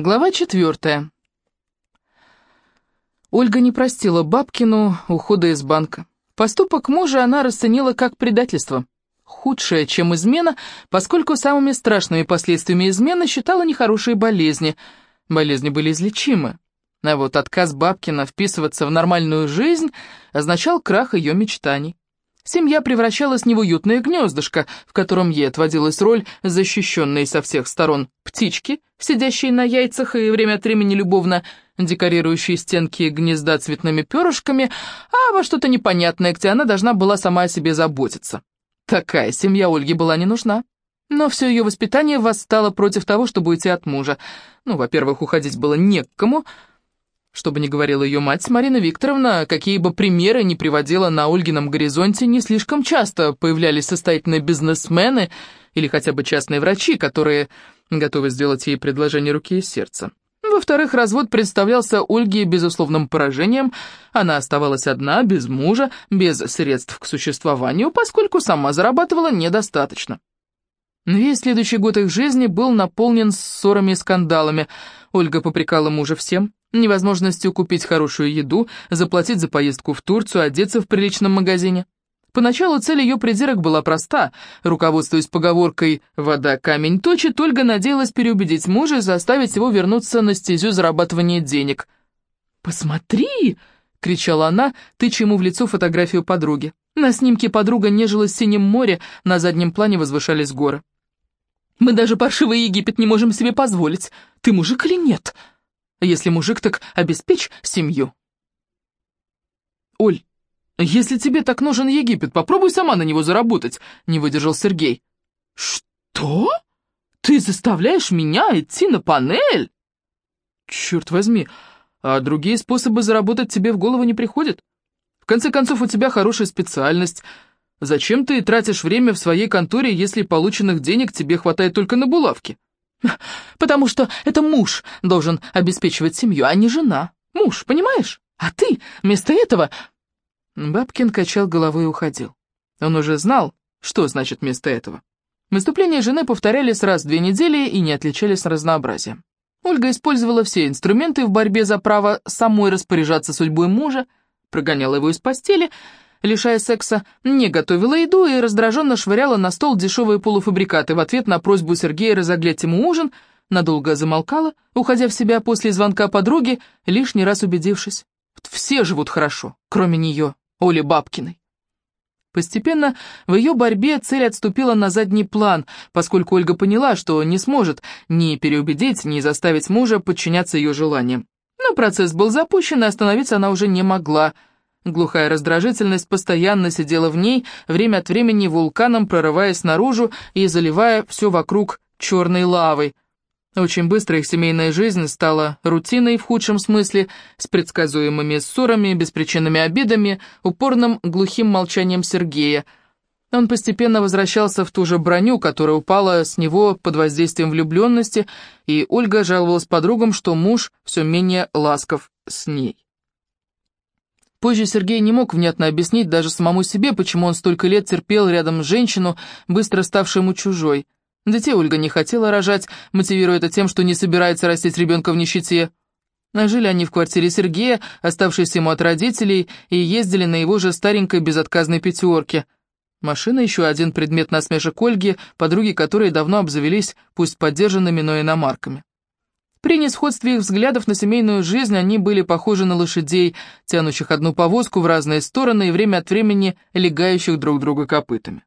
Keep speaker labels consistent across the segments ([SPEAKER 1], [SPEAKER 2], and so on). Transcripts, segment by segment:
[SPEAKER 1] Глава четвертая. Ольга не простила Бабкину ухода из банка. Поступок мужа она расценила как предательство. Худшее, чем измена, поскольку самыми страшными последствиями измены считала нехорошие болезни. Болезни были излечимы. А вот отказ Бабкина вписываться в нормальную жизнь означал крах ее мечтаний. Семья превращалась не в уютное гнездышко, в котором ей отводилась роль защищенной со всех сторон птички, сидящей на яйцах и время от времени любовно декорирующей стенки гнезда цветными перышками, а во что-то непонятное, где она должна была сама о себе заботиться. Такая семья Ольге была не нужна. Но все ее воспитание восстало против того, чтобы уйти от мужа. Ну, во-первых, уходить было не к кому, что бы ни говорила ее мать, Марина Викторовна, какие бы примеры ни приводила на Ольгином горизонте, не слишком часто появлялись состоятельные бизнесмены или хотя бы частные врачи, которые готовы сделать ей предложение руки и сердца. Во-вторых, развод представлялся Ольге безусловным поражением. Она оставалась одна, без мужа, без средств к существованию, поскольку сама зарабатывала недостаточно. Весь следующий год их жизни был наполнен ссорами и скандалами. Ольга попрекала мужа всем, невозможностью купить хорошую еду, заплатить за поездку в Турцию, одеться в приличном магазине. Поначалу цель ее придирок была проста. Руководствуясь поговоркой «вода камень точит», Ольга надеялась переубедить мужа и заставить его вернуться на стезю зарабатывания денег. «Посмотри!» — кричала она, тыча ему в лицо фотографию подруги. На снимке подруга нежилась в синем море, на заднем плане возвышались горы. «Мы даже паршивый Египет не можем себе позволить. Ты мужик или нет?» Если мужик, так обеспечь семью. Оль, если тебе так нужен Египет, попробуй сама на него заработать, не выдержал Сергей. Что? Ты заставляешь меня идти на панель? Черт возьми, а другие способы заработать тебе в голову не приходят? В конце концов, у тебя хорошая специальность. Зачем ты тратишь время в своей конторе, если полученных денег тебе хватает только на булавки? Потому что это муж должен обеспечивать семью, а не жена. Муж, понимаешь? А ты вместо этого...» Бабкин качал головой и уходил. Он уже знал, что значит вместо этого. Выступления жены повторялись раз в две недели и не отличались разнообразием. Ольга использовала все инструменты в борьбе за право самой распоряжаться судьбой мужа, прогоняла его из постели, лишая секса, не готовила еду и раздраженно швыряла на стол дешевые полуфабрикаты в ответ на просьбу Сергея разоглять ему ужин, надолго замолкала, уходя в себя после звонка подруги, лишний раз убедившись. Все живут хорошо, кроме нее, Оли Бабкиной. Постепенно в ее борьбе цель отступила на задний план, поскольку Ольга поняла, что не сможет ни переубедить, ни заставить мужа подчиняться ее желаниям. Но процесс был запущен, и остановиться она уже не могла – Глухая раздражительность постоянно сидела в ней, время от времени вулканом прорываясь наружу и заливая все вокруг черной лавой. Очень быстро их семейная жизнь стала рутиной в худшем смысле, с предсказуемыми ссорами, беспричинными обидами, упорным глухим молчанием Сергея. Он постепенно возвращался в ту же броню, которая упала с него под воздействием влюбленности, и Ольга жаловалась подругам, что муж все менее ласков с ней. Позже Сергей не мог внятно объяснить даже самому себе, почему он столько лет терпел рядом женщину, быстро ставшую ему чужой. Детей Ольга не хотела рожать, мотивируя это тем, что не собирается растить ребенка в нищете. А жили они в квартире Сергея, оставшейся ему от родителей, и ездили на его же старенькой безотказной пятерке. Машина еще один предмет насмешек Ольги, подруги которой давно обзавелись, пусть поддержанными, но иномарками. При несходстве их взглядов на семейную жизнь они были похожи на лошадей, тянущих одну повозку в разные стороны и время от времени легающих друг друга копытами.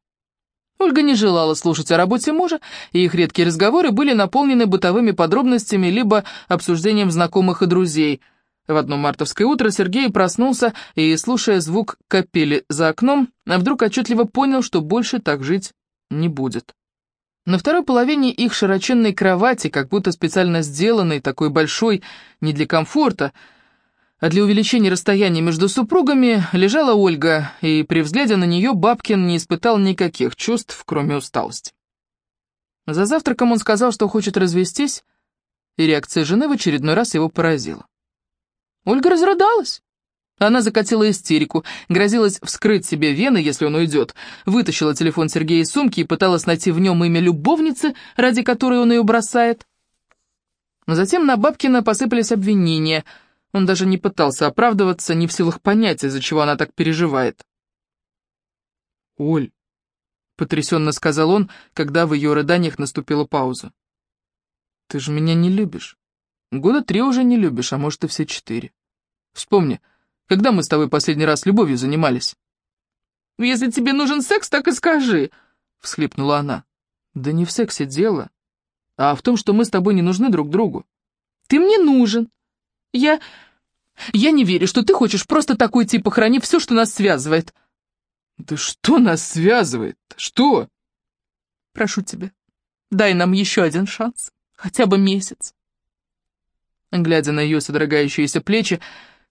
[SPEAKER 1] Ольга не желала слушать о работе мужа, и их редкие разговоры были наполнены бытовыми подробностями либо обсуждением знакомых и друзей. В одно мартовское утро Сергей проснулся и, слушая звук капели за окном, вдруг отчетливо понял, что больше так жить не будет. На второй половине их широченной кровати, как будто специально сделанной, такой большой, не для комфорта, а для увеличения расстояния между супругами, лежала Ольга, и при взгляде на нее Бабкин не испытал никаких чувств, кроме усталости. За завтраком он сказал, что хочет развестись, и реакция жены в очередной раз его поразила. Ольга разрыдалась. Она закатила истерику, грозилась вскрыть себе вены, если он уйдет, вытащила телефон Сергея из сумки и пыталась найти в нем имя любовницы, ради которой он ее бросает. Но затем на Бабкина посыпались обвинения. Он даже не пытался оправдываться, не в силах понять, из-за чего она так переживает. «Оль», — потрясенно сказал он, когда в ее рыданиях наступила пауза. «Ты же меня не любишь. Года три уже не любишь, а может и все четыре. Вспомни, когда мы с тобой последний раз любовью занимались?» «Если тебе нужен секс, так и скажи», — всхлипнула она. «Да не в сексе дело, а в том, что мы с тобой не нужны друг другу. Ты мне нужен. Я... Я не верю, что ты хочешь просто такой тип, похоронив все, что нас связывает». «Да что нас связывает? Что?» «Прошу тебя, дай нам еще один шанс, хотя бы месяц». Глядя на ее содрогающиеся плечи,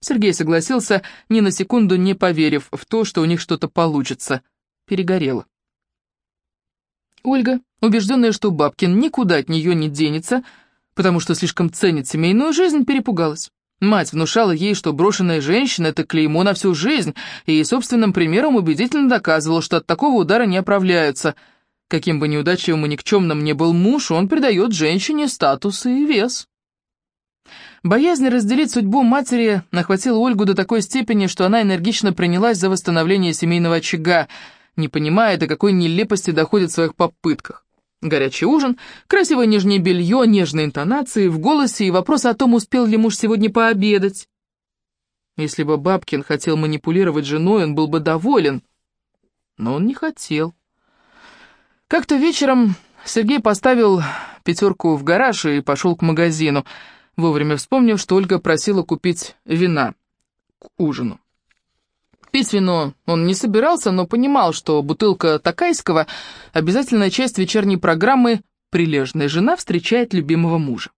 [SPEAKER 1] Сергей согласился, ни на секунду не поверив в то, что у них что-то получится. Перегорело. Ольга, убежденная, что Бабкин никуда от нее не денется, потому что слишком ценит семейную жизнь, перепугалась. Мать внушала ей, что брошенная женщина — это клеймо на всю жизнь, и собственным примером убедительно доказывала, что от такого удара не оправляются. Каким бы неудачливым и никчемным ни был муж, он придает женщине статус и вес. Боязнь разделить судьбу матери нахватила Ольгу до такой степени, что она энергично принялась за восстановление семейного очага, не понимая, до какой нелепости доходит в своих попытках. Горячий ужин, красивое нижнее белье, нежные интонации в голосе и вопрос о том, успел ли муж сегодня пообедать. Если бы Бабкин хотел манипулировать женой, он был бы доволен, но он не хотел. Как-то вечером Сергей поставил пятерку в гараж и пошел к магазину — вовремя вспомнив, что Ольга просила купить вина к ужину. Пить вино он не собирался, но понимал, что бутылка Такайского — обязательная часть вечерней программы «Прилежная жена встречает любимого мужа».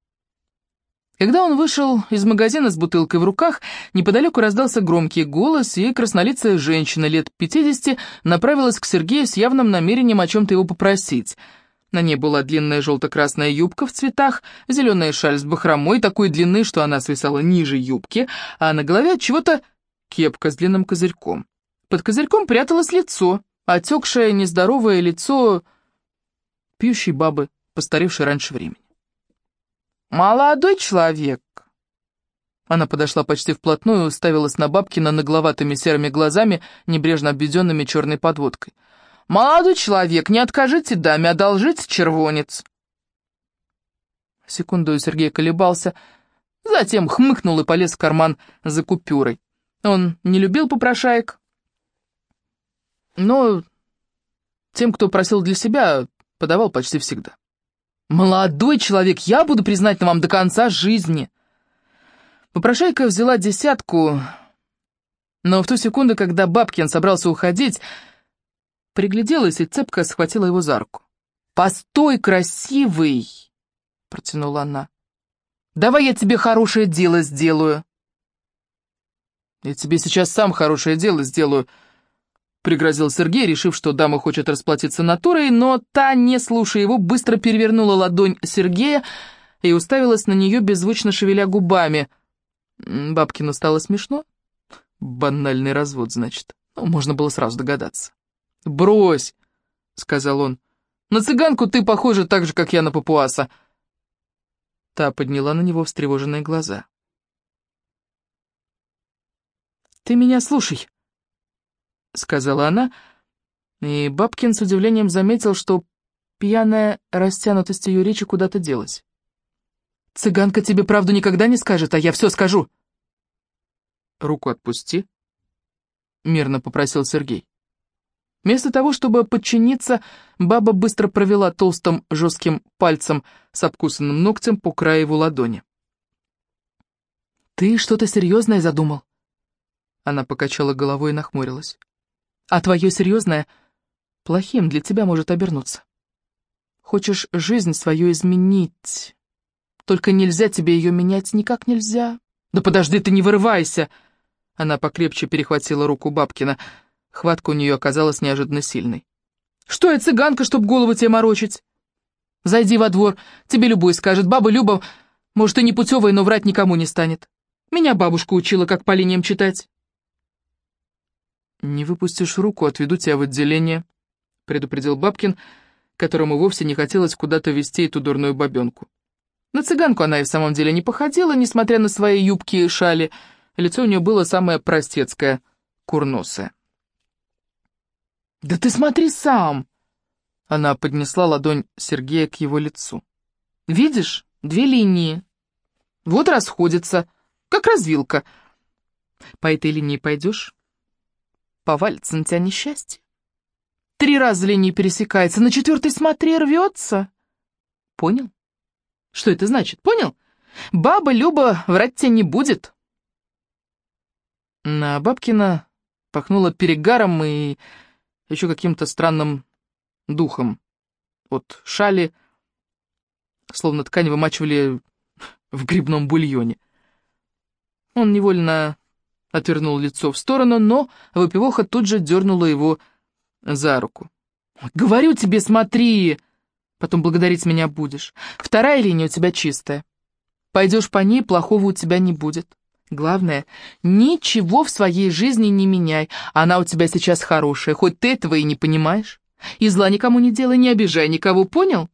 [SPEAKER 1] Когда он вышел из магазина с бутылкой в руках, неподалеку раздался громкий голос, и краснолицая женщина лет 50 направилась к Сергею с явным намерением о чем-то его попросить — на ней была длинная желто-красная юбка в цветах, зеленая шаль с бахромой такой длины, что она свисала ниже юбки, а на голове от чего-то кепка с длинным козырьком. Под козырьком пряталось лицо, отекшее нездоровое лицо пьющей бабы, постаревшей раньше времени. «Молодой человек!» Она подошла почти вплотную и уставилась на Бабкина нагловатыми серыми глазами, небрежно обведенными черной подводкой. «Молодой человек, не откажите даме, одолжите червонец». Секунду Сергей колебался, затем хмыкнул и полез в карман за купюрой. Он не любил попрошаек, но тем, кто просил для себя, подавал почти всегда. «Молодой человек, я буду признательна вам до конца жизни!» Попрошайка взяла десятку, но в ту секунду, когда Бабкин собрался уходить, пригляделась и цепко схватила его за руку. «Постой, красивый!» — протянула она. «Давай я тебе хорошее дело сделаю». «Я тебе сейчас сам хорошее дело сделаю», — пригрозил Сергей, решив, что дама хочет расплатиться натурой, но та, не слушая его, быстро перевернула ладонь Сергея и уставилась на нее, беззвучно шевеля губами. Бабкину стало смешно. Банальный развод, значит. Ну, можно было сразу догадаться. «Брось!» — сказал он. «На цыганку ты похожа так же, как я на папуаса!» Та подняла на него встревоженные глаза. «Ты меня слушай!» — сказала она, и Бабкин с удивлением заметил, что пьяная растянутость ее речи куда-то делась. «Цыганка тебе правду никогда не скажет, а я все скажу!» «Руку отпусти», — мирно попросил Сергей. Вместо того, чтобы подчиниться, баба быстро провела толстым жестким пальцем с обкусанным ногтем по краю его ладони. «Ты что-то серьезное задумал?» Она покачала головой и нахмурилась. «А твое серьезное плохим для тебя может обернуться. Хочешь жизнь свою изменить, только нельзя тебе ее менять никак нельзя. Да подожди, ты не вырывайся!» Она покрепче перехватила руку Бабкина. Хватка у нее оказалась неожиданно сильной. «Что я цыганка, чтоб голову тебе морочить? Зайди во двор, тебе любой скажет, баба Люба, может, и не путевая, но врать никому не станет. Меня бабушка учила, как по линиям читать». «Не выпустишь руку, отведу тебя в отделение», — предупредил Бабкин, которому вовсе не хотелось куда-то вести эту дурную бабенку. На цыганку она и в самом деле не походила, несмотря на свои юбки и шали. Лицо у нее было самое простецкое, курносое. «Да ты смотри сам!» Она поднесла ладонь Сергея к его лицу. «Видишь, две линии. Вот расходятся, как развилка. По этой линии пойдешь, повалится на тебя несчастье. Три раза линии пересекается, на четвертой смотри рвется. Понял? Что это значит, понял? Баба Люба врать тебе не будет». На Бабкина пахнуло перегаром и еще каким-то странным духом. От шали, словно ткань вымачивали в грибном бульоне. Он невольно отвернул лицо в сторону, но выпивоха тут же дернула его за руку. «Говорю тебе, смотри! Потом благодарить меня будешь. Вторая линия у тебя чистая. Пойдешь по ней, плохого у тебя не будет. Главное, ничего в своей жизни не меняй. Она у тебя сейчас хорошая, хоть ты этого и не понимаешь. И зла никому не делай, не обижай никого, понял?»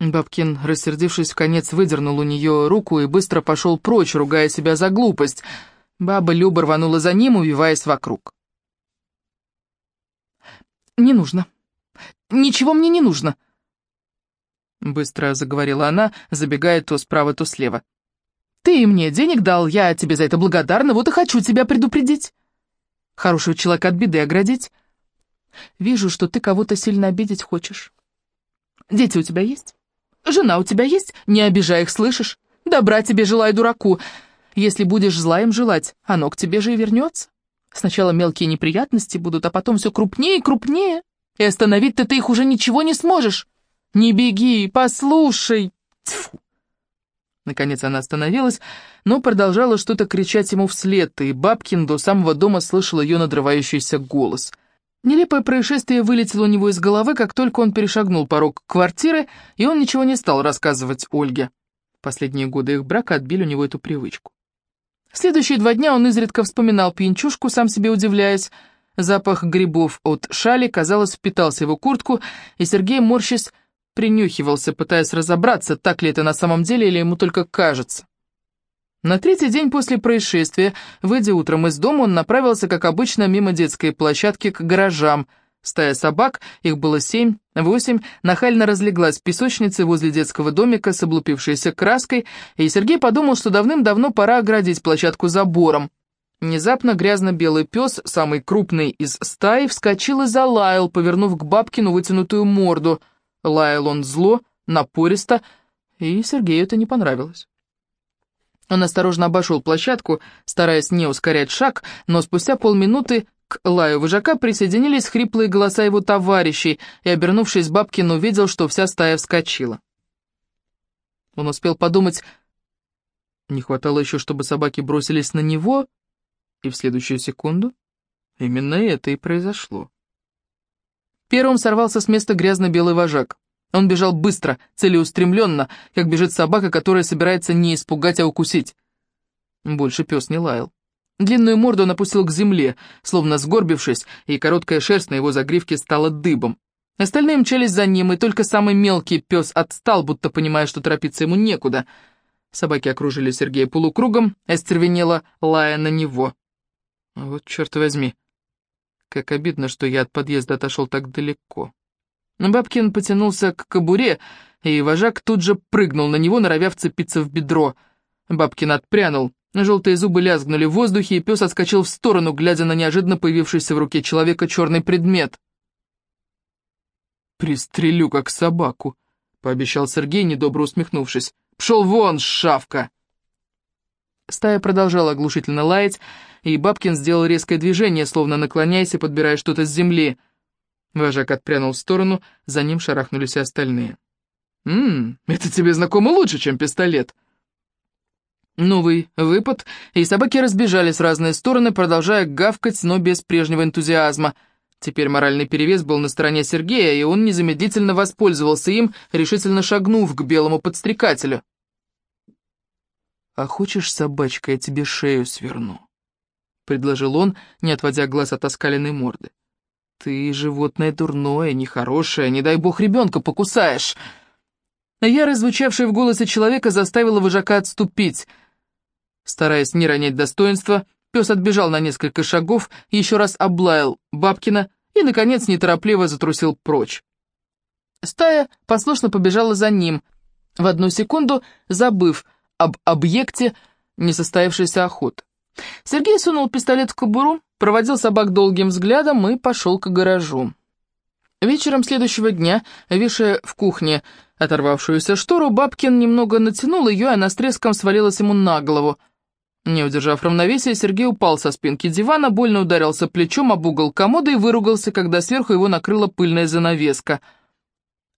[SPEAKER 1] Бабкин, рассердившись в конец, выдернул у нее руку и быстро пошел прочь, ругая себя за глупость. Баба Люба рванула за ним, увиваясь вокруг. «Не нужно. Ничего мне не нужно», — быстро заговорила она, забегая то справа, то слева. Ты мне денег дал, я тебе за это благодарна, вот и хочу тебя предупредить. Хорошего человека от беды оградить. Вижу, что ты кого-то сильно обидеть хочешь. Дети у тебя есть? Жена у тебя есть? Не обижай их, слышишь? Добра тебе желаю, дураку. Если будешь зла им желать, оно к тебе же и вернется. Сначала мелкие неприятности будут, а потом все крупнее и крупнее. И остановить-то ты их уже ничего не сможешь. Не беги, послушай. Тьфу. Наконец она остановилась, но продолжала что-то кричать ему вслед, и Бабкин до самого дома слышал ее надрывающийся голос. Нелепое происшествие вылетело у него из головы, как только он перешагнул порог квартиры, и он ничего не стал рассказывать Ольге. Последние годы их брака отбили у него эту привычку. Следующие два дня он изредка вспоминал пьянчушку, сам себе удивляясь. Запах грибов от шали, казалось, впитался в его куртку, и Сергей, морщась, принюхивался, пытаясь разобраться, так ли это на самом деле или ему только кажется. На третий день после происшествия, выйдя утром из дома, он направился, как обычно, мимо детской площадки к гаражам. Стая собак, их было семь, восемь, нахально разлеглась в песочнице возле детского домика с облупившейся краской, и Сергей подумал, что давным-давно пора оградить площадку забором. Внезапно грязно-белый пес, самый крупный из стаи, вскочил и залаял, повернув к Бабкину вытянутую морду — Лаял он зло, напористо, и Сергею это не понравилось. Он осторожно обошел площадку, стараясь не ускорять шаг, но спустя полминуты к лаю вожака присоединились хриплые голоса его товарищей, и, обернувшись, Бабкин увидел, что вся стая вскочила. Он успел подумать, не хватало еще, чтобы собаки бросились на него, и в следующую секунду именно это и произошло. Первым сорвался с места грязно-белый вожак. Он бежал быстро, целеустремленно, как бежит собака, которая собирается не испугать, а укусить. Больше пес не лаял. Длинную морду он опустил к земле, словно сгорбившись, и короткая шерсть на его загривке стала дыбом. Остальные мчались за ним, и только самый мелкий пес отстал, будто понимая, что торопиться ему некуда. Собаки окружили Сергея полукругом, остервенело, лая на него. Вот черт возьми. Как обидно, что я от подъезда отошел так далеко. Бабкин потянулся к кобуре, и вожак тут же прыгнул на него, норовя вцепиться в бедро. Бабкин отпрянул. Желтые зубы лязгнули в воздухе, и пес отскочил в сторону, глядя на неожиданно появившийся в руке человека черный предмет. «Пристрелю, как собаку», — пообещал Сергей, недобро усмехнувшись. «Пшел вон, шавка!» Стая продолжала оглушительно лаять, и Бабкин сделал резкое движение, словно наклоняясь и подбирая что-то с земли. Вожак отпрянул в сторону, за ним шарахнулись и остальные. «Ммм, это тебе знакомо лучше, чем пистолет!» Новый выпад, и собаки разбежались в разные стороны, продолжая гавкать, но без прежнего энтузиазма. Теперь моральный перевес был на стороне Сергея, и он незамедлительно воспользовался им, решительно шагнув к белому подстрекателю. «А хочешь, собачка, я тебе шею сверну?» — предложил он, не отводя глаз от оскаленной морды. «Ты животное дурное, нехорошее, не дай бог ребенка покусаешь!» Ярость, звучавшая в голосе человека, заставила вожака отступить. Стараясь не ронять достоинства, пес отбежал на несколько шагов, еще раз облаял Бабкина и, наконец, неторопливо затрусил прочь. Стая послушно побежала за ним, в одну секунду забыв об объекте несостоявшейся охоты. Сергей сунул пистолет в кобуру, проводил собак долгим взглядом и пошел к гаражу. Вечером следующего дня, вешая в кухне оторвавшуюся штору, Бабкин немного натянул ее, и она с треском свалилась ему на голову. Не удержав равновесия, Сергей упал со спинки дивана, больно ударился плечом об угол комода и выругался, когда сверху его накрыла пыльная занавеска.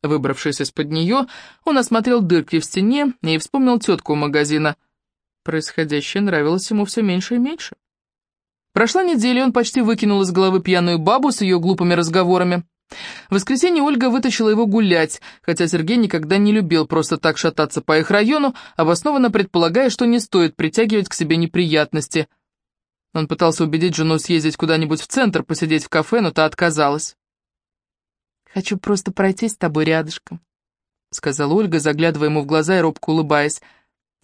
[SPEAKER 1] Выбравшись из-под нее, он осмотрел дырки в стене и вспомнил тетку у магазина. Происходящее нравилось ему все меньше и меньше. Прошла неделя, и он почти выкинул из головы пьяную бабу с ее глупыми разговорами. В воскресенье Ольга вытащила его гулять, хотя Сергей никогда не любил просто так шататься по их району, обоснованно предполагая, что не стоит притягивать к себе неприятности. Он пытался убедить жену съездить куда-нибудь в центр, посидеть в кафе, но та отказалась. «Хочу просто пройтись с тобой рядышком», — сказала Ольга, заглядывая ему в глаза и робко улыбаясь.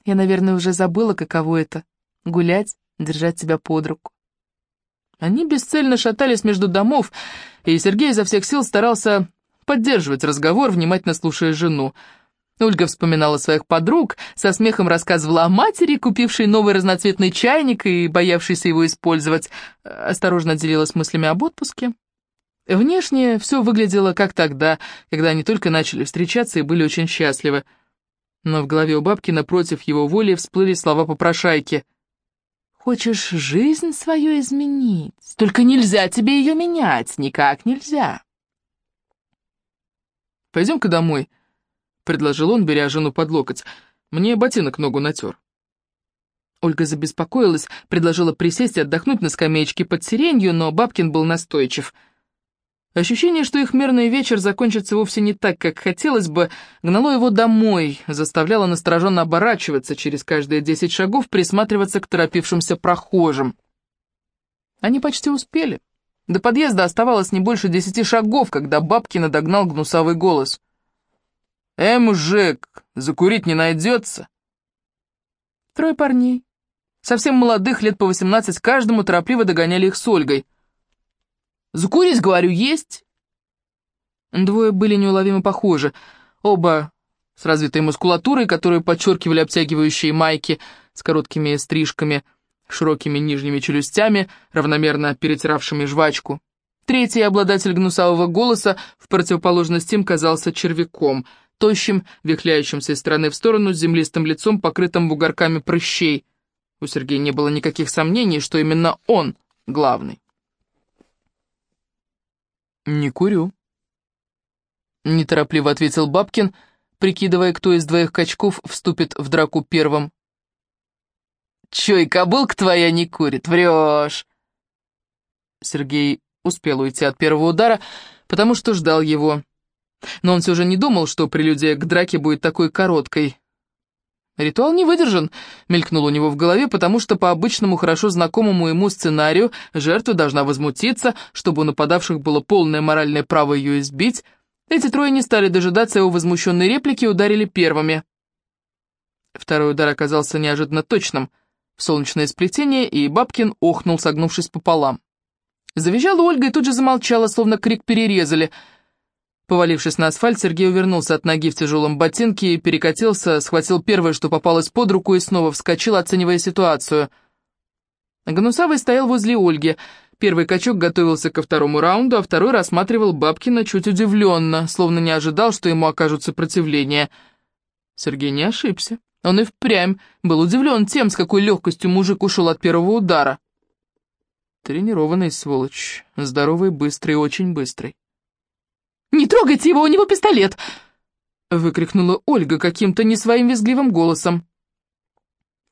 [SPEAKER 1] «Я, наверное, уже забыла, каково это — гулять, держать тебя под руку». Они бесцельно шатались между домов, и Сергей изо всех сил старался поддерживать разговор, внимательно слушая жену. Ольга вспоминала своих подруг, со смехом рассказывала о матери, купившей новый разноцветный чайник и боявшейся его использовать, осторожно делилась мыслями об отпуске. Внешне все выглядело как тогда, когда они только начали встречаться и были очень счастливы. Но в голове у бабки напротив его воли всплыли слова попрошайки. Хочешь жизнь свою изменить? Только нельзя тебе ее менять, никак нельзя. «Пойдем-ка домой», — предложил он, беря жену под локоть. «Мне ботинок ногу натер». Ольга забеспокоилась, предложила присесть и отдохнуть на скамеечке под сиренью, но Бабкин был настойчив — Ощущение, что их мирный вечер закончится вовсе не так, как хотелось бы, гнало его домой, заставляло настороженно оборачиваться через каждые десять шагов, присматриваться к торопившимся прохожим. Они почти успели. До подъезда оставалось не больше десяти шагов, когда Бабкина догнал гнусавый голос. «Э, мужик, закурить не найдется?» Трое парней, совсем молодых, лет по восемнадцать, каждому торопливо догоняли их с Ольгой. Закурить, говорю, есть?» Двое были неуловимо похожи. Оба с развитой мускулатурой, которую подчеркивали обтягивающие майки с короткими стрижками, широкими нижними челюстями, равномерно перетиравшими жвачку. Третий обладатель гнусавого голоса, в противоположность им, казался червяком, тощим, вихляющимся из стороны в сторону, с землистым лицом, покрытым бугорками прыщей. У Сергея не было никаких сомнений, что именно он главный. «Не курю», — неторопливо ответил Бабкин, прикидывая, кто из двоих качков вступит в драку первым. «Чё, и кобылка твоя не курит? Врёшь!» Сергей успел уйти от первого удара, потому что ждал его. Но он все же не думал, что прелюдия к драке будет такой короткой. Ритуал не выдержан, мелькнул у него в голове, потому что по обычному хорошо знакомому ему сценарию жертва должна возмутиться, чтобы у нападавших было полное моральное право ее избить. Эти трое не стали дожидаться его возмущенной реплики и ударили первыми. Второй удар оказался неожиданно точным. В солнечное сплетение, и Бабкин охнул, согнувшись пополам. Завизжала Ольга и тут же замолчала, словно крик перерезали — Повалившись на асфальт, Сергей увернулся от ноги в тяжелом ботинке перекатился, схватил первое, что попалось под руку, и снова вскочил, оценивая ситуацию. Гнусавый стоял возле Ольги. Первый качок готовился ко второму раунду, а второй рассматривал Бабкина чуть удивленно, словно не ожидал, что ему окажут сопротивление. Сергей не ошибся. Он и впрямь был удивлен тем, с какой легкостью мужик ушел от первого удара. Тренированный сволочь, здоровый, быстрый, очень быстрый. «Не трогайте его, у него пистолет!» Выкрикнула Ольга каким-то не своим визгливым голосом.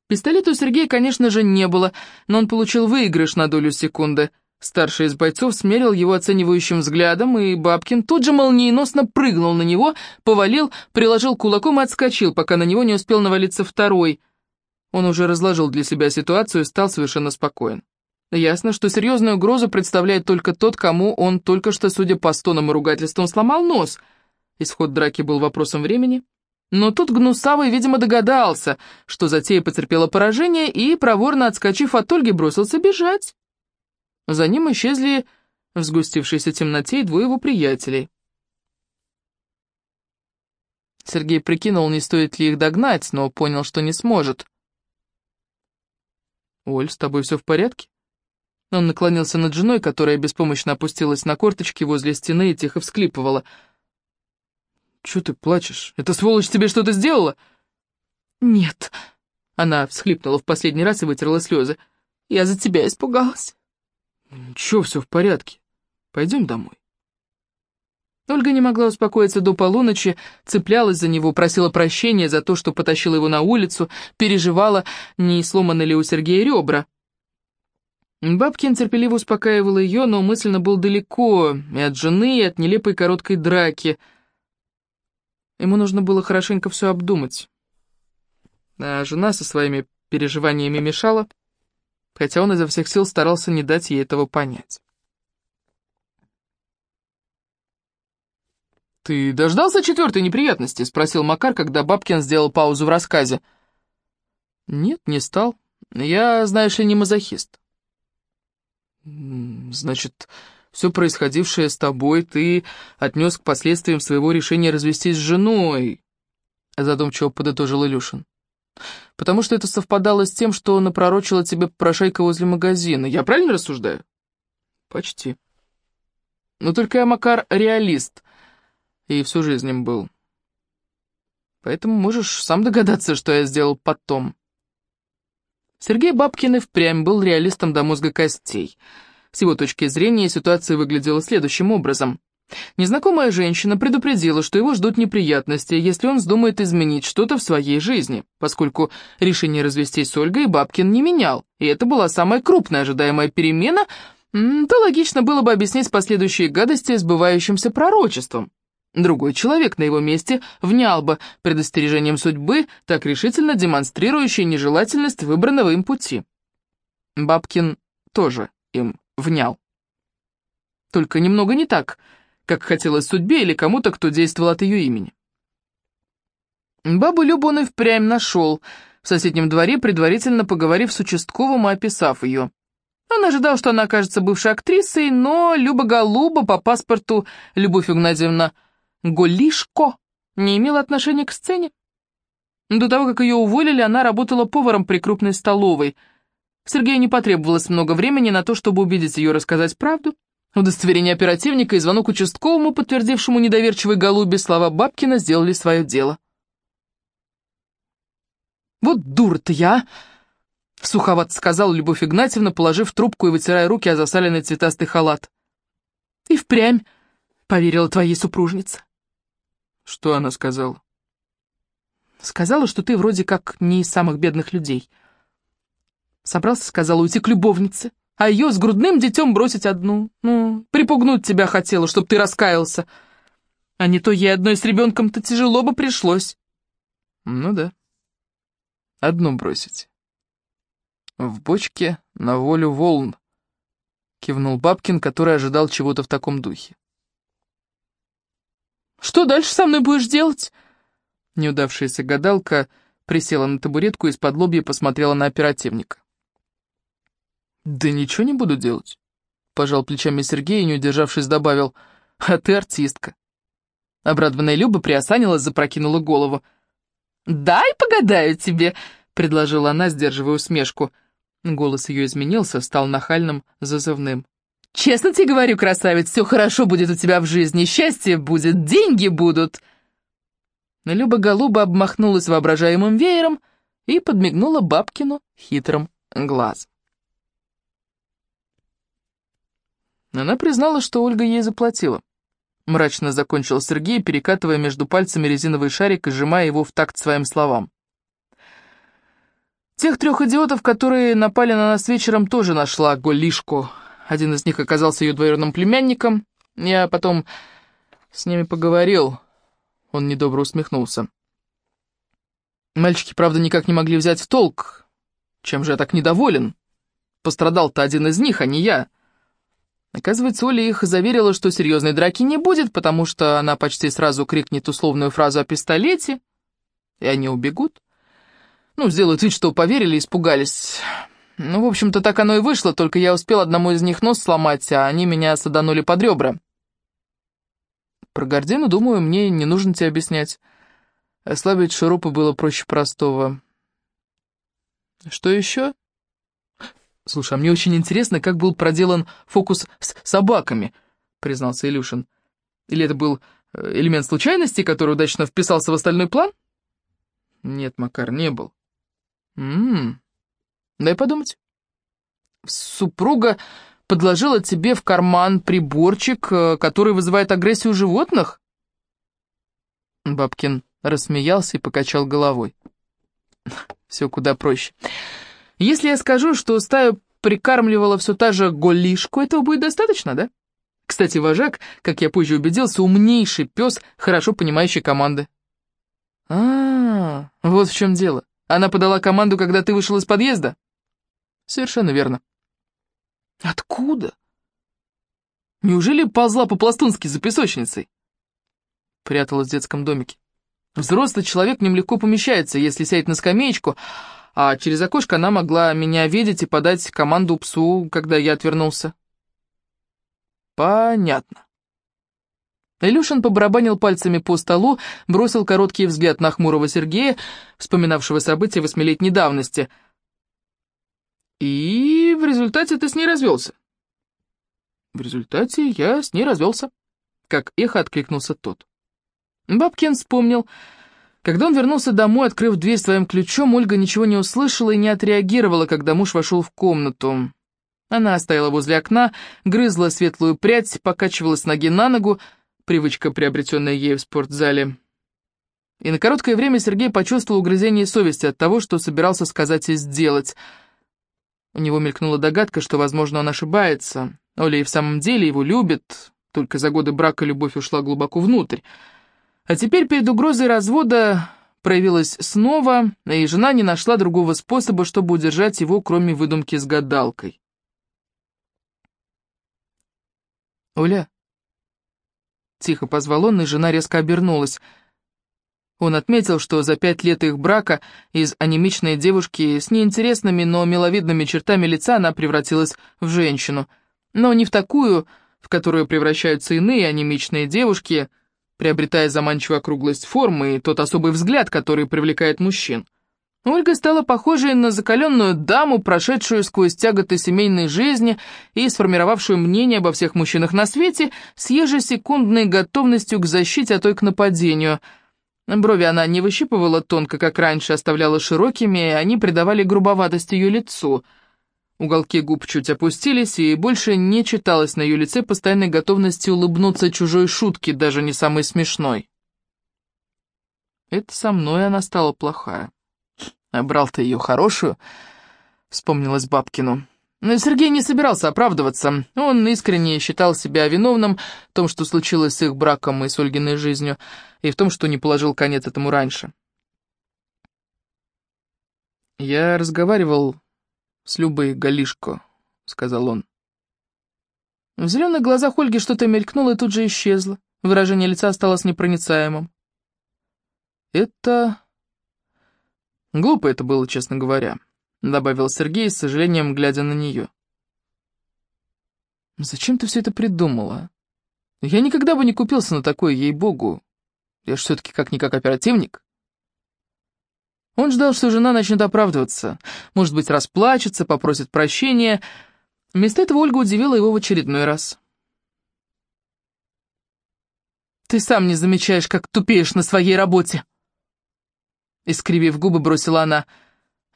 [SPEAKER 1] Пистолета у Сергея, конечно же, не было, но он получил выигрыш на долю секунды. Старший из бойцов смерил его оценивающим взглядом, и Бабкин тут же молниеносно прыгнул на него, повалил, приложил кулаком и отскочил, пока на него не успел навалиться второй. Он уже разложил для себя ситуацию и стал совершенно спокоен. Ясно, что серьезную угрозу представляет только тот, кому он только что, судя по стонам и ругательствам, сломал нос. Исход драки был вопросом времени. Но тут Гнусавый, видимо, догадался, что затея потерпела поражение, и, проворно отскочив от Ольги, бросился бежать. За ним исчезли в сгустившейся темноте двое его приятелей. Сергей прикинул, не стоит ли их догнать, но понял, что не сможет. «Оль, с тобой все в порядке?» Он наклонился над женой, которая беспомощно опустилась на корточки возле стены и тихо всклипывала — Чего ты плачешь? Эта сволочь тебе что-то сделала?»
[SPEAKER 2] «Нет».
[SPEAKER 1] Она всхлипнула в последний раз и вытерла слезы.
[SPEAKER 2] «Я за тебя испугалась».
[SPEAKER 1] «Ничего, все в порядке. Пойдем домой». Ольга не могла успокоиться до полуночи, цеплялась за него, просила прощения за то, что потащила его на улицу, переживала, не сломаны ли у Сергея ребра. Бабкин терпеливо успокаивал ее, но мысленно был далеко и от жены, и от нелепой короткой драки — Ему нужно было хорошенько все обдумать. А жена со своими переживаниями мешала, хотя он изо всех сил старался не дать ей этого понять. «Ты дождался четвертой неприятности?» — спросил Макар, когда Бабкин сделал паузу в рассказе. «Нет, не стал. Я, знаешь ли, не мазохист». «Значит, все происходившее с тобой ты отнес к последствиям своего решения развестись с женой», — задумчиво подытожил Илюшин. «Потому что это совпадало с тем, что напророчила тебе прошайка возле магазина. Я правильно рассуждаю?» «Почти. Но только я, Макар, реалист, и всю жизнь им был. Поэтому можешь сам догадаться, что я сделал потом». Сергей Бабкин и впрямь был реалистом до мозга костей — с его точки зрения ситуация выглядела следующим образом. Незнакомая женщина предупредила, что его ждут неприятности, если он вздумает изменить что-то в своей жизни, поскольку решение развестись с Ольгой Бабкин не менял, и это была самая крупная ожидаемая перемена, то логично было бы объяснить последующие гадости сбывающимся пророчеством. Другой человек на его месте внял бы предостережением судьбы, так решительно демонстрирующей нежелательность выбранного им пути. Бабкин тоже им внял. Только немного не так, как хотелось судьбе или кому-то, кто действовал от ее имени. Бабу Любу он и впрямь нашел, в соседнем дворе, предварительно поговорив с участковым и описав ее. Он ожидал, что она окажется бывшей актрисой, но Люба-Голуба по паспорту Любовь Игнатьевна Голишко не имела отношения к сцене. До того, как ее уволили, она работала поваром при крупной столовой – Сергею не потребовалось много времени на то, чтобы убедить ее рассказать правду. Удостоверение оперативника и звонок участковому, подтвердившему недоверчивой голубе слова Бабкина, сделали свое дело. «Вот дура-то я!» — суховато сказала Любовь Игнатьевна, положив трубку и вытирая руки о засаленный цветастый халат. «И впрямь поверила твоей супружнице». «Что она сказала?» «Сказала, что ты вроде как не из самых бедных людей». Собрался, сказал, уйти к любовнице, а ее с грудным детем бросить одну. Ну, припугнуть тебя хотела, чтоб ты раскаялся. А не то ей одной с ребенком-то тяжело бы пришлось. Ну да. Одну бросить. В бочке на волю волн, кивнул Бабкин, который ожидал чего-то в таком духе. «Что дальше со мной будешь делать?» Неудавшаяся гадалка присела на табуретку и из-под лобья посмотрела на оперативника. «Да ничего не буду делать», — пожал плечами Сергей и, не удержавшись, добавил, «А ты артистка». Обрадованная Люба приосанилась, запрокинула голову. «Дай погадаю тебе», — предложила она, сдерживая усмешку. Голос ее изменился, стал нахальным, зазывным. «Честно тебе говорю, красавец, все хорошо будет у тебя в жизни, счастье будет, деньги будут». Люба-голуба обмахнулась воображаемым веером и подмигнула Бабкину хитрым глазом. Она признала, что Ольга ей заплатила. Мрачно закончил Сергей, перекатывая между пальцами резиновый шарик и сжимая его в такт своим словам. Тех трех идиотов, которые напали на нас вечером, тоже нашла Голишку. Один из них оказался ее двоюродным племянником. Я потом с ними поговорил. Он недобро усмехнулся. Мальчики, правда, никак не могли взять в толк. Чем же я так недоволен? Пострадал-то один из них, а не я. Оказывается, Оля их заверила, что серьезной драки не будет, потому что она почти сразу крикнет условную фразу о пистолете, и они убегут. Ну, сделают вид, что поверили испугались. Ну, в общем-то, так оно и вышло, только я успел одному из них нос сломать, а они меня саданули под ребра. Про Гордину, думаю, мне не нужно тебе объяснять. Ослабить шурупы было проще простого. Что еще? Слушай, а мне очень интересно, как был проделан фокус с собаками, признался Илюшин. Или это был э, элемент случайности, который удачно вписался в остальной план? Нет, Макар, не был. Ммм, дай подумать. Супруга подложила тебе в карман приборчик, э, который вызывает агрессию животных? Бабкин рассмеялся и покачал головой. Все куда проще. Если я скажу, что стаю прикармливала все та же голишку, этого будет достаточно, да? Кстати, вожак, как я позже убедился, умнейший пес, хорошо понимающий команды. А, -а, а, вот в чем дело. Она подала команду, когда ты вышел из подъезда? Совершенно верно. Откуда? Неужели ползла по-пластунски за песочницей? Пряталась в детском домике. Взрослый человек в нем легко помещается, если сядет на скамеечку, а через окошко она могла меня видеть и подать команду псу, когда я отвернулся. Понятно. Илюшин побарабанил пальцами по столу, бросил короткий взгляд на хмурого Сергея, вспоминавшего события восьмилетней давности. «И в результате ты с ней развелся?» «В результате я с ней развелся», — как эхо откликнулся тот. Бабкин вспомнил. Когда он вернулся домой, открыв дверь своим ключом, Ольга ничего не услышала и не отреагировала, когда муж вошел в комнату. Она стояла возле окна, грызла светлую прядь, покачивалась ноги на ногу, привычка, приобретенная ей в спортзале. И на короткое время Сергей почувствовал угрызение совести от того, что собирался сказать и сделать. У него мелькнула догадка, что, возможно, он ошибается. Оля и в самом деле его любит, только за годы брака любовь ушла глубоко внутрь. А теперь перед угрозой развода проявилась снова, и жена не нашла другого способа, чтобы удержать его, кроме выдумки с гадалкой. «Оля?» Тихо позвал он, и жена резко обернулась. Он отметил, что за пять лет их брака из анемичной девушки с неинтересными, но миловидными чертами лица она превратилась в женщину. Но не в такую, в которую превращаются иные анемичные девушки, приобретая заманчивую округлость формы и тот особый взгляд, который привлекает мужчин. Ольга стала похожей на закаленную даму, прошедшую сквозь тяготы семейной жизни и сформировавшую мнение обо всех мужчинах на свете с ежесекундной готовностью к защите, а то и к нападению. Брови она не выщипывала тонко, как раньше, оставляла широкими, и они придавали грубоватость ее лицу. Уголки губ чуть опустились, и больше не читалось на ее лице постоянной готовности улыбнуться чужой шутке, даже не самой смешной. Это со мной она стала плохая. А брал ты ее хорошую, вспомнилась Бабкину. Но Сергей не собирался оправдываться. Он искренне считал себя виновным в том, что случилось с их браком и с Ольгиной жизнью, и в том, что не положил конец этому раньше. «Я разговаривал с Любой Галишко», — сказал он. В зеленых глазах Ольги что-то мелькнуло и тут же исчезло. Выражение лица осталось непроницаемым. «Это Глупо это было, честно говоря», — добавил Сергей, с сожалением глядя на нее. «Зачем ты все это придумала? Я никогда бы не купился на такое, ей-богу. Я ж все-таки как-никак оперативник». Он ждал, что жена начнет оправдываться, может быть, расплачется, попросит прощения. Вместо этого Ольга удивила его в очередной раз. «Ты сам не замечаешь, как тупеешь на своей работе», Искривив губы, бросила она.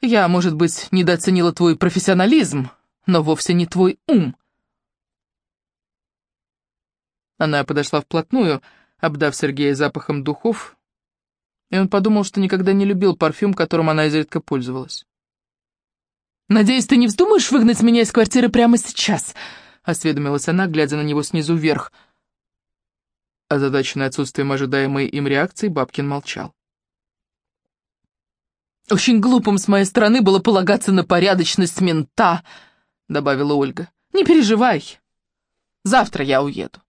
[SPEAKER 1] «Я, может быть, недооценила твой профессионализм, но вовсе не твой ум». Она подошла вплотную, обдав Сергея запахом духов, и он подумал, что никогда не любил парфюм, которым она изредка пользовалась. «Надеюсь, ты не вздумаешь выгнать меня из квартиры прямо сейчас?» — осведомилась она, глядя на него снизу вверх. Озадаченный отсутствием ожидаемой им реакции, Бабкин молчал. «Очень глупым с моей стороны было полагаться на порядочность мента», — добавила Ольга. «Не переживай. Завтра я уеду».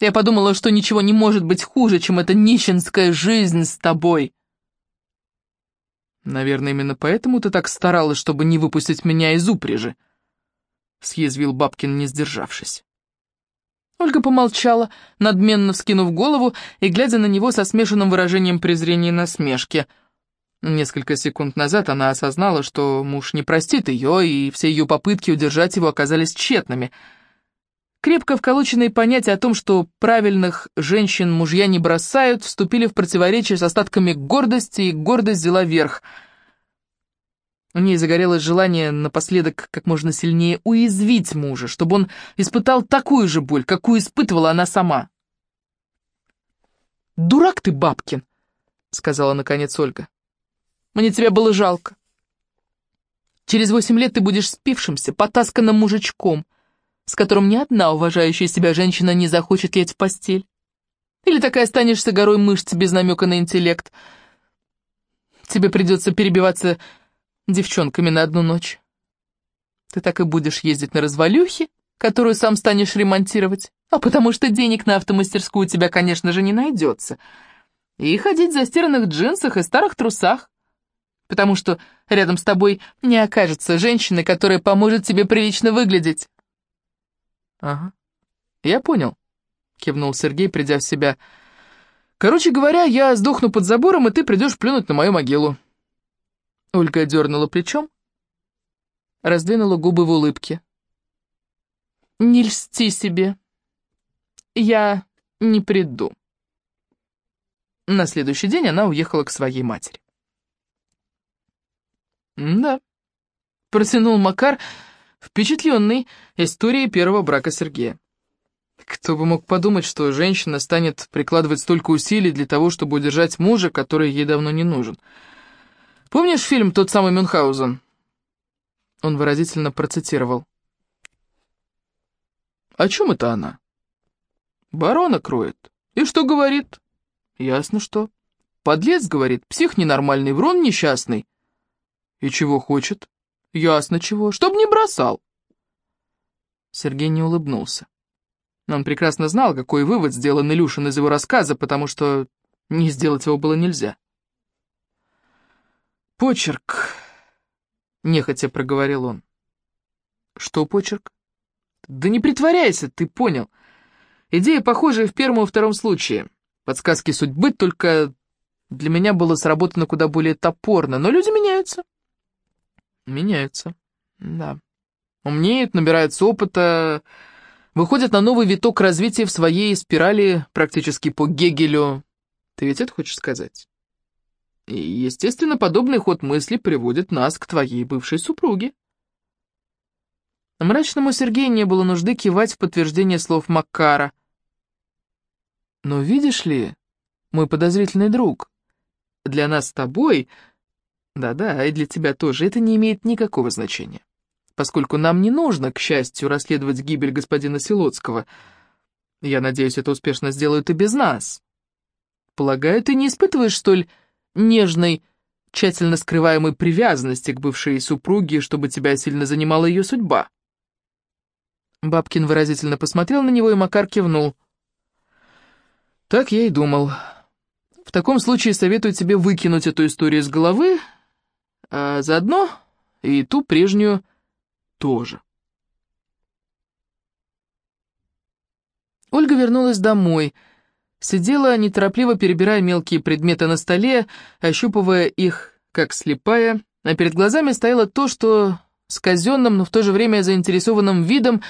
[SPEAKER 1] Я подумала, что ничего не может быть хуже, чем эта нищенская жизнь с тобой. Наверное, именно поэтому ты так старалась, чтобы не выпустить меня из упряжи, — съязвил Бабкин, не сдержавшись. Ольга помолчала, надменно вскинув голову и глядя на него со смешанным выражением презрения и насмешки. Несколько секунд назад она осознала, что муж не простит ее, и все ее попытки удержать его оказались тщетными. Крепко вколоченные понятия о том, что правильных женщин мужья не бросают, вступили в противоречие с остатками гордости, и гордость взяла верх — у ней загорелось желание напоследок как можно сильнее уязвить мужа, чтобы он испытал такую же боль, какую испытывала она сама. «Дурак ты, Бабкин!» — сказала наконец Ольга. «Мне тебя было жалко. Через восемь лет ты будешь спившимся, потасканным мужичком, с которым ни одна уважающая себя женщина не захочет лечь в постель. Или такая останешься горой мышц без намека на интеллект. Тебе придется перебиваться девчонками на одну ночь. Ты так и будешь ездить на развалюхе, которую сам станешь ремонтировать, а потому что денег на автомастерскую у тебя, конечно же, не найдется. И ходить в застиранных джинсах и старых трусах, потому что рядом с тобой не окажется женщины, которая поможет тебе прилично выглядеть. «Ага, я понял», — кивнул Сергей, придя в себя. «Короче говоря, я сдохну под забором, и ты придешь плюнуть на мою могилу». Ольга дернула плечом, раздвинула губы в улыбке. «Не льсти себе. Я не приду». На следующий день она уехала к своей матери. «Да», — протянул Макар, впечатленный историей первого брака Сергея. Кто бы мог подумать, что женщина станет прикладывать столько усилий для того, чтобы удержать мужа, который ей давно не нужен — Помнишь фильм «Тот самый Мюнхгаузен»?» Он выразительно процитировал. «О чем это она?» «Барона кроет. И что говорит?» «Ясно что. Подлец, говорит, псих ненормальный, врон несчастный». «И чего хочет?» «Ясно чего. Чтоб не бросал». Сергей не улыбнулся. Он прекрасно знал, какой вывод сделан Илюшин из его рассказа, потому что не сделать его было нельзя. «Почерк», — нехотя проговорил он. «Что почерк?» «Да не притворяйся, ты понял. Идея похожая в первом и втором случае. Подсказки судьбы, только для меня было сработано куда более топорно, но люди меняются». «Меняются, да. Умнеют, набираются опыта, выходят на новый виток развития в своей спирали практически по Гегелю. Ты ведь это хочешь сказать?» И, естественно, подобный ход мысли приводит нас к твоей бывшей супруге. Мрачному Сергею не было нужды кивать в подтверждение слов Маккара. Но видишь ли, мой подозрительный друг, для нас с тобой, да-да, и для тебя тоже, это не имеет никакого значения, поскольку нам не нужно, к счастью, расследовать гибель господина Силоцкого. Я надеюсь, это успешно сделают и без нас. Полагаю, ты не испытываешь столь нежной, тщательно скрываемой привязанности к бывшей супруге, чтобы тебя сильно занимала ее судьба. Бабкин выразительно посмотрел на него, и Макар кивнул. «Так я и думал. В таком случае советую тебе выкинуть эту историю из головы, а заодно и ту прежнюю тоже». Ольга вернулась домой, — Сидела, неторопливо перебирая мелкие предметы на столе, ощупывая их, как слепая, а перед глазами стояло то, что с казенным, но в то же время заинтересованным видом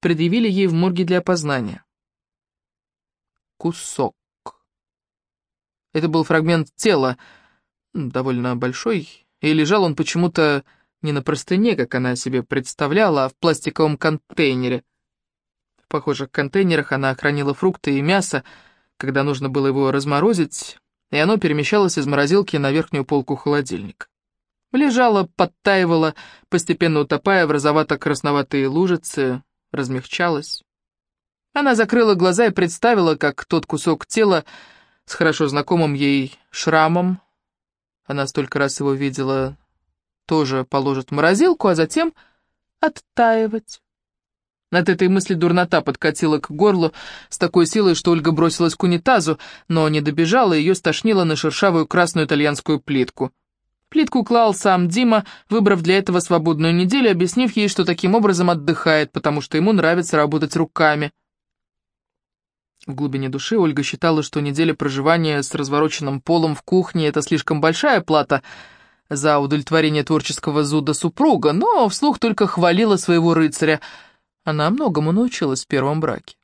[SPEAKER 1] предъявили ей в морге для опознания. Кусок. Это был фрагмент тела, довольно большой, и лежал он почему-то не на простыне, как она себе представляла, а в пластиковом контейнере. В похожих контейнерах она хранила фрукты и мясо, когда нужно было его разморозить, и оно перемещалось из морозилки на верхнюю полку холодильника. Лежало, подтаивало, постепенно утопая в розовато-красноватые лужицы, размягчалось. Она закрыла глаза и представила, как тот кусок тела с хорошо знакомым ей шрамом, она столько раз его видела, тоже положит в морозилку, а затем оттаивать. От этой мысли дурнота подкатила к горлу с такой силой, что Ольга бросилась к унитазу, но не добежала, ее стошнило на шершавую красную итальянскую плитку. Плитку клал сам Дима, выбрав для этого свободную неделю, объяснив ей, что таким образом отдыхает, потому что ему нравится работать руками. В глубине души Ольга считала, что неделя проживания с развороченным полом в кухне — это слишком большая плата за удовлетворение творческого зуда супруга, но вслух только хвалила своего рыцаря — она многому научилась в первом браке.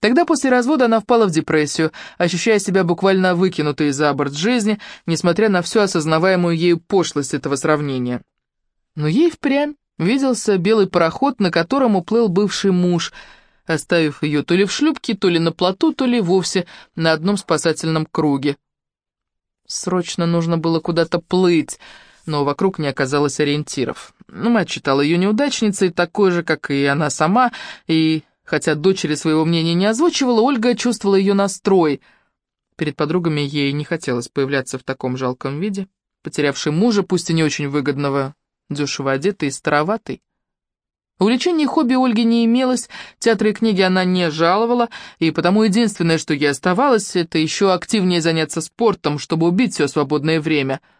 [SPEAKER 1] Тогда после развода она впала в депрессию, ощущая себя буквально выкинутой за борт жизни, несмотря на всю осознаваемую ею пошлость этого сравнения. Но ей впрямь виделся белый пароход, на котором уплыл бывший муж, оставив ее то ли в шлюпке, то ли на плоту, то ли вовсе на одном спасательном круге. Срочно нужно было куда-то плыть, но вокруг не оказалось ориентиров. Ну, мать считала ее неудачницей, такой же, как и она сама, и, хотя дочери своего мнения не озвучивала, Ольга чувствовала ее настрой. Перед подругами ей не хотелось появляться в таком жалком виде, потерявшей мужа, пусть и не очень выгодного, дешево одетый и староватый. Увлечений хобби Ольги не имелось, театры и книги она не жаловала, и потому единственное, что ей оставалось, это еще активнее заняться спортом, чтобы убить все свободное время —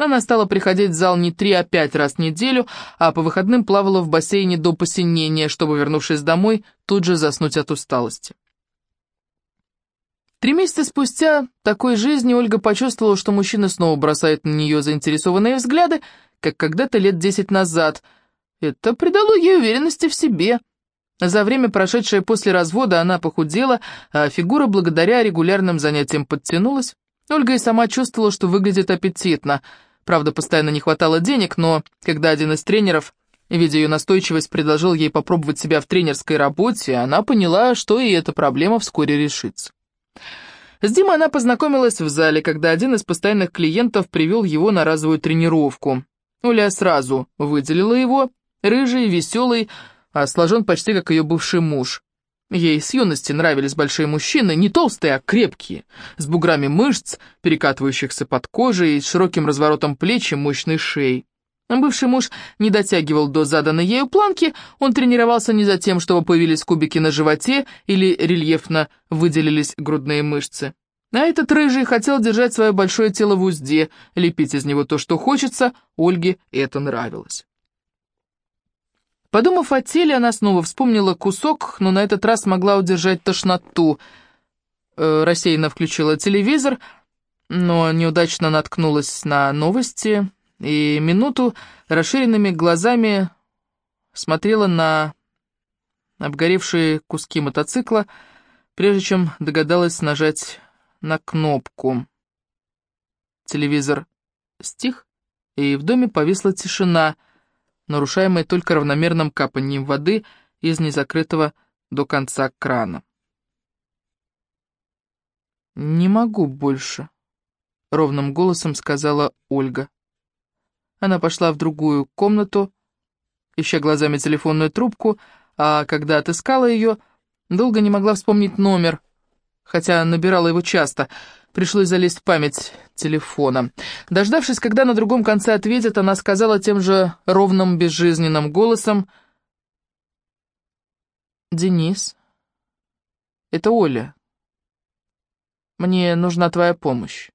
[SPEAKER 1] она стала приходить в зал не три, а пять раз в неделю, а по выходным плавала в бассейне до посинения, чтобы, вернувшись домой, тут же заснуть от усталости. Три месяца спустя такой жизни Ольга почувствовала, что мужчина снова бросает на нее заинтересованные взгляды, как когда-то лет десять назад. Это придало ей уверенности в себе. За время, прошедшее после развода, она похудела, а фигура благодаря регулярным занятиям подтянулась. Ольга и сама чувствовала, что выглядит аппетитно – Правда, постоянно не хватало денег, но когда один из тренеров, видя ее настойчивость, предложил ей попробовать себя в тренерской работе, она поняла, что и эта проблема вскоре решится. С Димой она познакомилась в зале, когда один из постоянных клиентов привел его на разовую тренировку. Оля сразу выделила его, рыжий, веселый, а сложен почти как ее бывший муж. Ей с юности нравились большие мужчины, не толстые, а крепкие, с буграми мышц, перекатывающихся под кожей, с широким разворотом плеч и мощной шеей. Бывший муж не дотягивал до заданной ею планки, он тренировался не за тем, чтобы появились кубики на животе или рельефно выделились грудные мышцы. А этот рыжий хотел держать свое большое тело в узде, лепить из него то, что хочется, Ольге это нравилось. Подумав о теле, она снова вспомнила кусок, но на этот раз могла удержать тошноту. Э, рассеянно включила телевизор, но неудачно наткнулась на новости и минуту расширенными глазами смотрела на обгоревшие куски мотоцикла, прежде чем догадалась нажать на кнопку. Телевизор стих, и в доме повисла тишина — нарушаемое только равномерным капанием воды из незакрытого до конца крана. «Не могу больше», — ровным голосом сказала Ольга. Она пошла в другую комнату, ища глазами телефонную трубку, а когда отыскала ее, долго не могла вспомнить номер, хотя набирала его часто — Пришлось залезть в память телефона. Дождавшись, когда на другом конце ответят, она сказала тем же ровным, безжизненным голосом. «Денис, это Оля. Мне нужна твоя помощь».